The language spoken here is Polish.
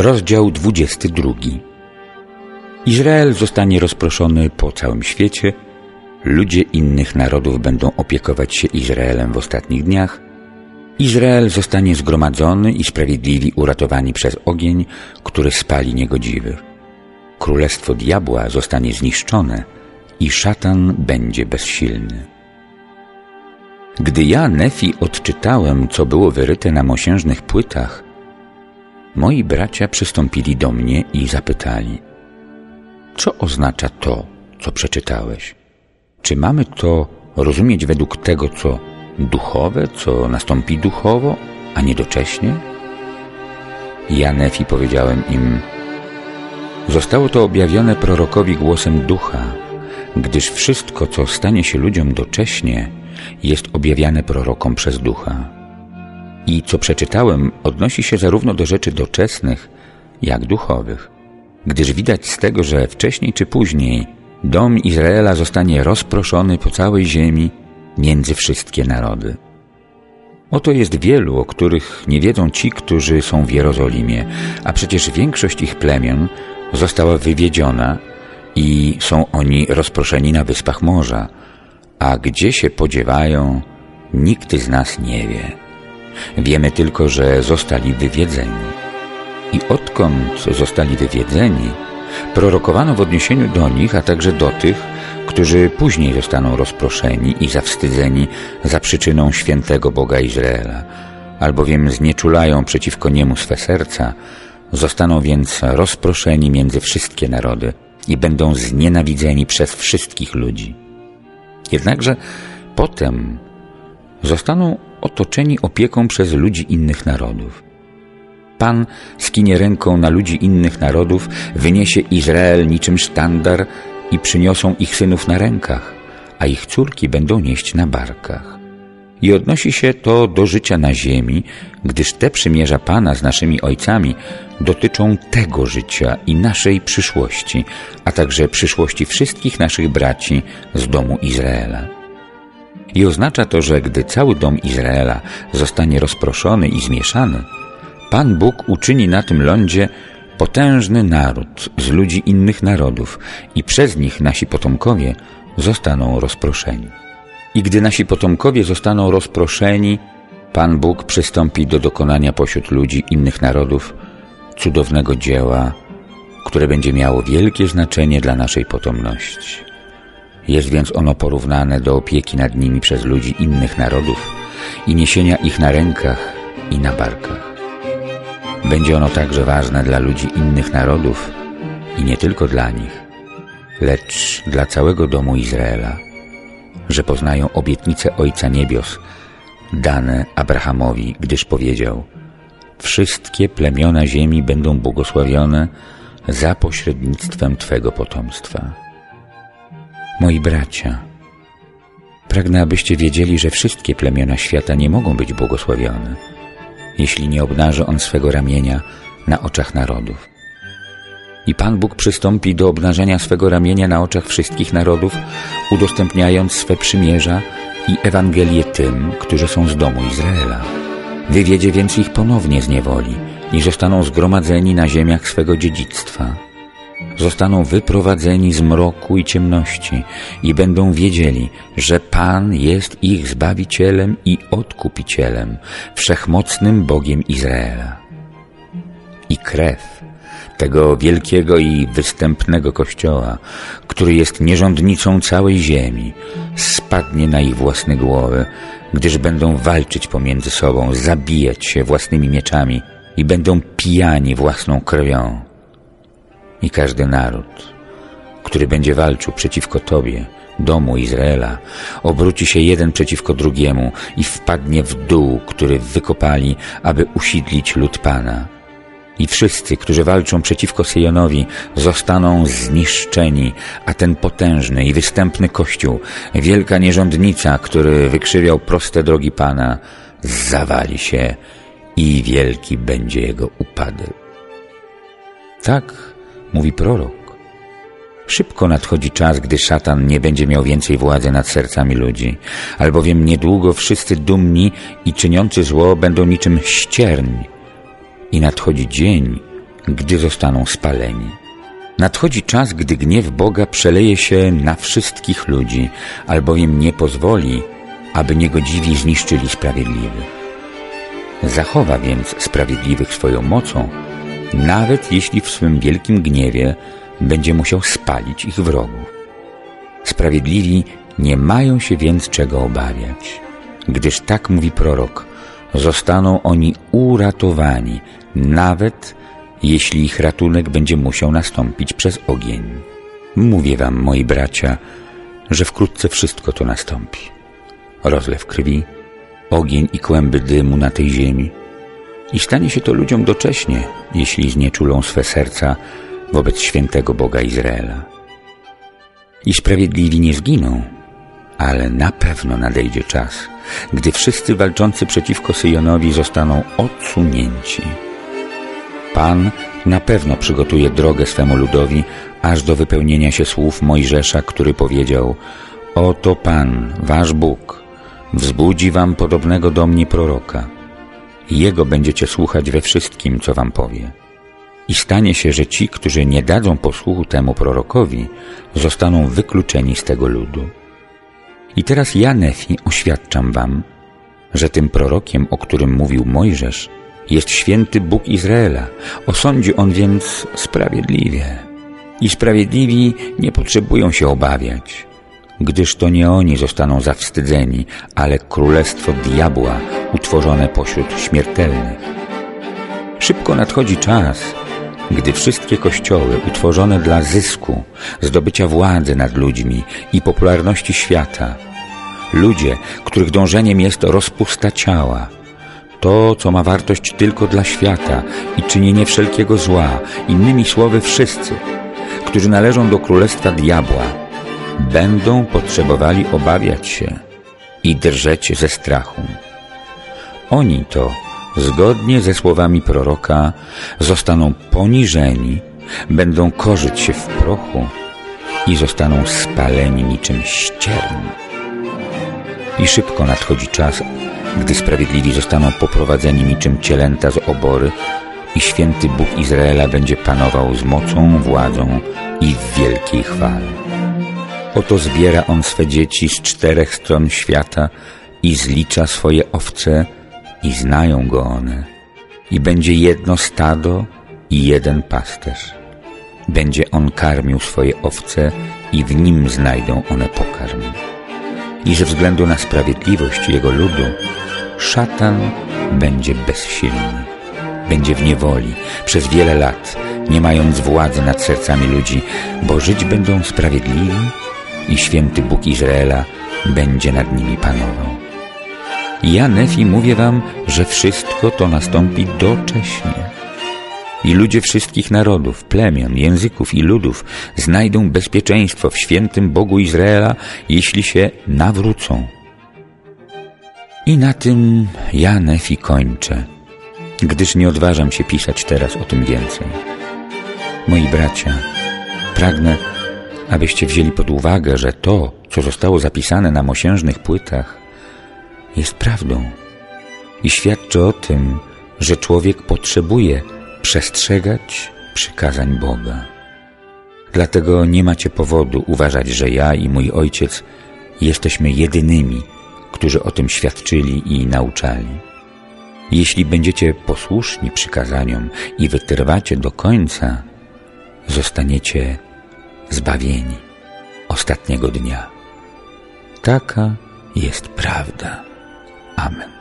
Rozdział 22 Izrael zostanie rozproszony po całym świecie, ludzie innych narodów będą opiekować się Izraelem w ostatnich dniach, Izrael zostanie zgromadzony i sprawiedliwi uratowani przez ogień, który spali niegodziwych. Królestwo diabła zostanie zniszczone i szatan będzie bezsilny. Gdy ja, Nefi, odczytałem, co było wyryte na mosiężnych płytach, moi bracia przystąpili do mnie i zapytali, co oznacza to, co przeczytałeś? Czy mamy to rozumieć według tego, co duchowe, co nastąpi duchowo, a nie docześnie? Ja, Nefi, powiedziałem im, zostało to objawione prorokowi głosem ducha, gdyż wszystko, co stanie się ludziom docześnie, jest objawiane prorokom przez ducha. I co przeczytałem, odnosi się zarówno do rzeczy doczesnych, jak duchowych, gdyż widać z tego, że wcześniej czy później dom Izraela zostanie rozproszony po całej ziemi między wszystkie narody. Oto jest wielu, o których nie wiedzą ci, którzy są w Jerozolimie, a przecież większość ich plemion została wywiedziona i są oni rozproszeni na wyspach morza, a gdzie się podziewają, nikt z nas nie wie. Wiemy tylko, że zostali wywiedzeni. I odkąd zostali wywiedzeni, prorokowano w odniesieniu do nich, a także do tych, którzy później zostaną rozproszeni i zawstydzeni za przyczyną świętego Boga Izraela, albowiem znieczulają przeciwko Niemu swe serca, zostaną więc rozproszeni między wszystkie narody i będą znienawidzeni przez wszystkich ludzi. Jednakże potem zostaną otoczeni opieką przez ludzi innych narodów. Pan skinie ręką na ludzi innych narodów, wyniesie Izrael niczym sztandar i przyniosą ich synów na rękach, a ich córki będą nieść na barkach. I odnosi się to do życia na ziemi, gdyż te przymierza Pana z naszymi ojcami dotyczą tego życia i naszej przyszłości, a także przyszłości wszystkich naszych braci z domu Izraela. I oznacza to, że gdy cały dom Izraela zostanie rozproszony i zmieszany, Pan Bóg uczyni na tym lądzie potężny naród z ludzi innych narodów i przez nich nasi potomkowie zostaną rozproszeni. I gdy nasi potomkowie zostaną rozproszeni, Pan Bóg przystąpi do dokonania pośród ludzi innych narodów cudownego dzieła, które będzie miało wielkie znaczenie dla naszej potomności. Jest więc ono porównane do opieki nad nimi przez ludzi innych narodów i niesienia ich na rękach i na barkach. Będzie ono także ważne dla ludzi innych narodów i nie tylko dla nich, lecz dla całego domu Izraela, że poznają obietnice Ojca Niebios, dane Abrahamowi, gdyż powiedział Wszystkie plemiona ziemi będą błogosławione za pośrednictwem Twego potomstwa. Moi bracia, pragnę, abyście wiedzieli, że wszystkie plemiona świata nie mogą być błogosławione – jeśli nie obnaży on swego ramienia na oczach narodów. I Pan Bóg przystąpi do obnażenia swego ramienia na oczach wszystkich narodów, udostępniając swe przymierza i Ewangelię tym, którzy są z domu Izraela. Wywiedzie więc ich ponownie z niewoli i zostaną zgromadzeni na ziemiach swego dziedzictwa zostaną wyprowadzeni z mroku i ciemności i będą wiedzieli, że Pan jest ich Zbawicielem i Odkupicielem, Wszechmocnym Bogiem Izraela. I krew tego wielkiego i występnego Kościoła, który jest nierządnicą całej ziemi, spadnie na ich własne głowy, gdyż będą walczyć pomiędzy sobą, zabijać się własnymi mieczami i będą pijani własną krwią i każdy naród, który będzie walczył przeciwko Tobie, domu Izraela, obróci się jeden przeciwko drugiemu i wpadnie w dół, który wykopali, aby usidlić lud Pana. I wszyscy, którzy walczą przeciwko Syjonowi, zostaną zniszczeni, a ten potężny i występny Kościół, wielka nierządnica, który wykrzywiał proste drogi Pana, zawali się i wielki będzie jego upadek. Tak mówi prorok. Szybko nadchodzi czas, gdy szatan nie będzie miał więcej władzy nad sercami ludzi, albowiem niedługo wszyscy dumni i czyniący zło będą niczym ścierń. I nadchodzi dzień, gdy zostaną spaleni. Nadchodzi czas, gdy gniew Boga przeleje się na wszystkich ludzi, albowiem nie pozwoli, aby niegodziwi zniszczyli sprawiedliwych. Zachowa więc sprawiedliwych swoją mocą, nawet jeśli w swym wielkim gniewie będzie musiał spalić ich wrogów. Sprawiedliwi nie mają się więc czego obawiać, gdyż tak mówi prorok, zostaną oni uratowani, nawet jeśli ich ratunek będzie musiał nastąpić przez ogień. Mówię wam, moi bracia, że wkrótce wszystko to nastąpi. Rozlew krwi, ogień i kłęby dymu na tej ziemi. I stanie się to ludziom docześnie, jeśli znieczulą swe serca wobec świętego Boga Izraela. I sprawiedliwi nie zginą, ale na pewno nadejdzie czas, gdy wszyscy walczący przeciwko Syjonowi zostaną odsunięci. Pan na pewno przygotuje drogę swemu ludowi, aż do wypełnienia się słów Mojżesza, który powiedział Oto Pan, wasz Bóg, wzbudzi wam podobnego do mnie proroka. Jego będziecie słuchać we wszystkim, co wam powie. I stanie się, że ci, którzy nie dadzą posłuchu temu prorokowi, zostaną wykluczeni z tego ludu. I teraz ja, Nefi, oświadczam wam, że tym prorokiem, o którym mówił Mojżesz, jest święty Bóg Izraela. Osądzi on więc sprawiedliwie. I sprawiedliwi nie potrzebują się obawiać, gdyż to nie oni zostaną zawstydzeni, ale królestwo diabła utworzone pośród śmiertelnych. Szybko nadchodzi czas, gdy wszystkie kościoły utworzone dla zysku, zdobycia władzy nad ludźmi i popularności świata, ludzie, których dążeniem jest rozpusta ciała, to, co ma wartość tylko dla świata i czynienie wszelkiego zła, innymi słowy wszyscy, którzy należą do królestwa diabła, będą potrzebowali obawiać się i drżeć ze strachu. Oni to, zgodnie ze słowami proroka, zostaną poniżeni, będą korzyć się w prochu i zostaną spaleni niczym ścierń. I szybko nadchodzi czas, gdy sprawiedliwi zostaną poprowadzeni niczym cielęta z obory i święty Bóg Izraela będzie panował z mocą, władzą i w wielkiej chwale. Oto zbiera on swe dzieci z czterech stron świata i zlicza swoje owce i znają go one. I będzie jedno stado i jeden pasterz. Będzie on karmił swoje owce i w nim znajdą one pokarm. I ze względu na sprawiedliwość jego ludu szatan będzie bezsilny. Będzie w niewoli przez wiele lat, nie mając władzy nad sercami ludzi, bo żyć będą sprawiedliwi i święty Bóg Izraela będzie nad nimi panował. Ja, Nefi, mówię wam, że wszystko to nastąpi docześnie. I ludzie wszystkich narodów, plemion, języków i ludów znajdą bezpieczeństwo w świętym Bogu Izraela, jeśli się nawrócą. I na tym ja, Nefi, kończę, gdyż nie odważam się pisać teraz o tym więcej. Moi bracia, pragnę, abyście wzięli pod uwagę, że to, co zostało zapisane na mosiężnych płytach, jest prawdą i świadczy o tym, że człowiek potrzebuje przestrzegać przykazań Boga. Dlatego nie macie powodu uważać, że ja i mój ojciec jesteśmy jedynymi, którzy o tym świadczyli i nauczali. Jeśli będziecie posłuszni przykazaniom i wytrwacie do końca, zostaniecie zbawieni ostatniego dnia. Taka jest prawda. Amen.